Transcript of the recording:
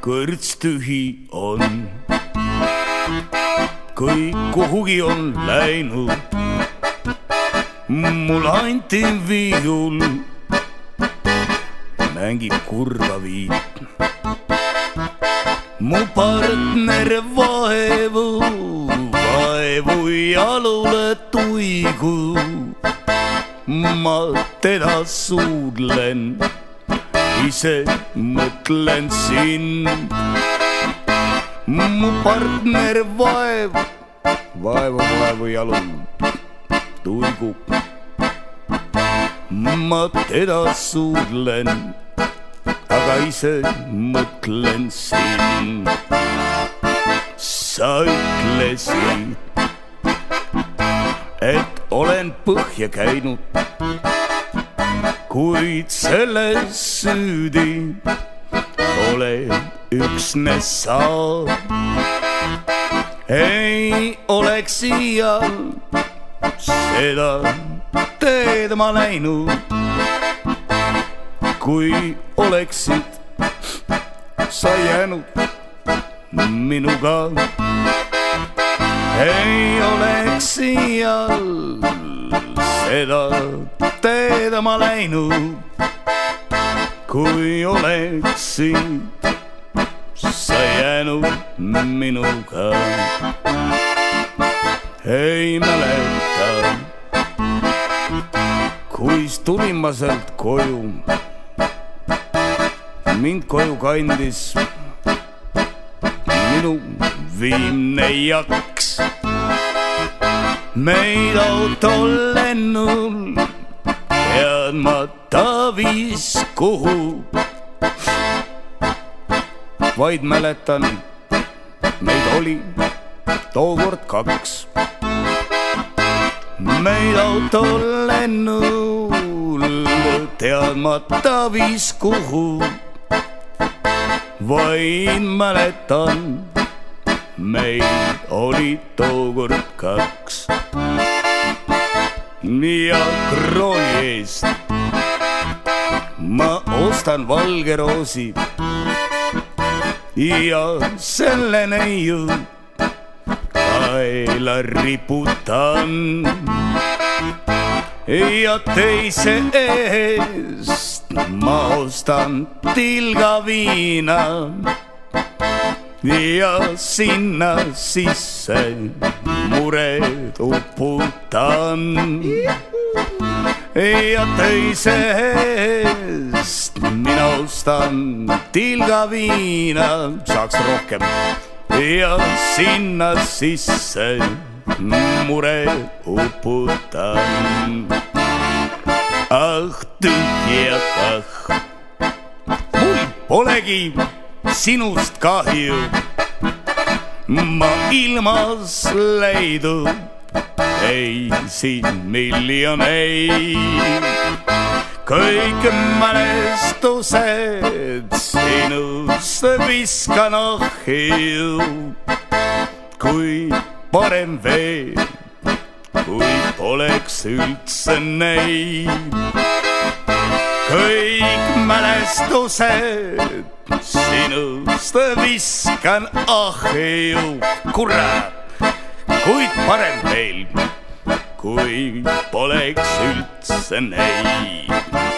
kõrts tühi on. kõik kuhugi on läinud. mulle anti viiul, mängib kurva viit. mu partner vaevu, vaevu jalule tuigu. ma teda suudlen ise mõtlen sind. mu partner vaev, vaevu, vaevu jalul tuigub. ma teda suudlen, aga ise mõtlen sind. sa ütlesid, et olen põhja käinud kuid selles süüdi oled üksnes sa. ei oleks iial seda teed ma läinud, kui oleksid sa jäänud minuga. ei oleks iial seda teed ma läinud, kui oleksid sa jäänud minuga. ei mäleta, kuis tulin ma sealt koju. mind koju kandis minu viimne jaks meid autolennul teadmata viis kuhu. vaid mäletan, meid oli tookord kaks. meid autolennul teadmata viis kuhu. vaid mäletan meid oli tookord kaks. ja krooni eest ma ostan valge roosi ja selle neiu kaela riputan. ja teise eest ma ostan tilga viina ja sinna sisse mured uputan. ja teise eest mina ostan tilga viina, saaks rohkem ja sinna sisse mured uputan. ah tühjad ah, mul polegi sinust kahju. ma ilmas leidub ei siin miljoneid. kõik mälestused sinust viskan ahju. kui parem veel, kui poleks üldse neid. Kõik mälestused sinust viskan ahju, kurat, kuid parem veel, kui poleks üldse neid.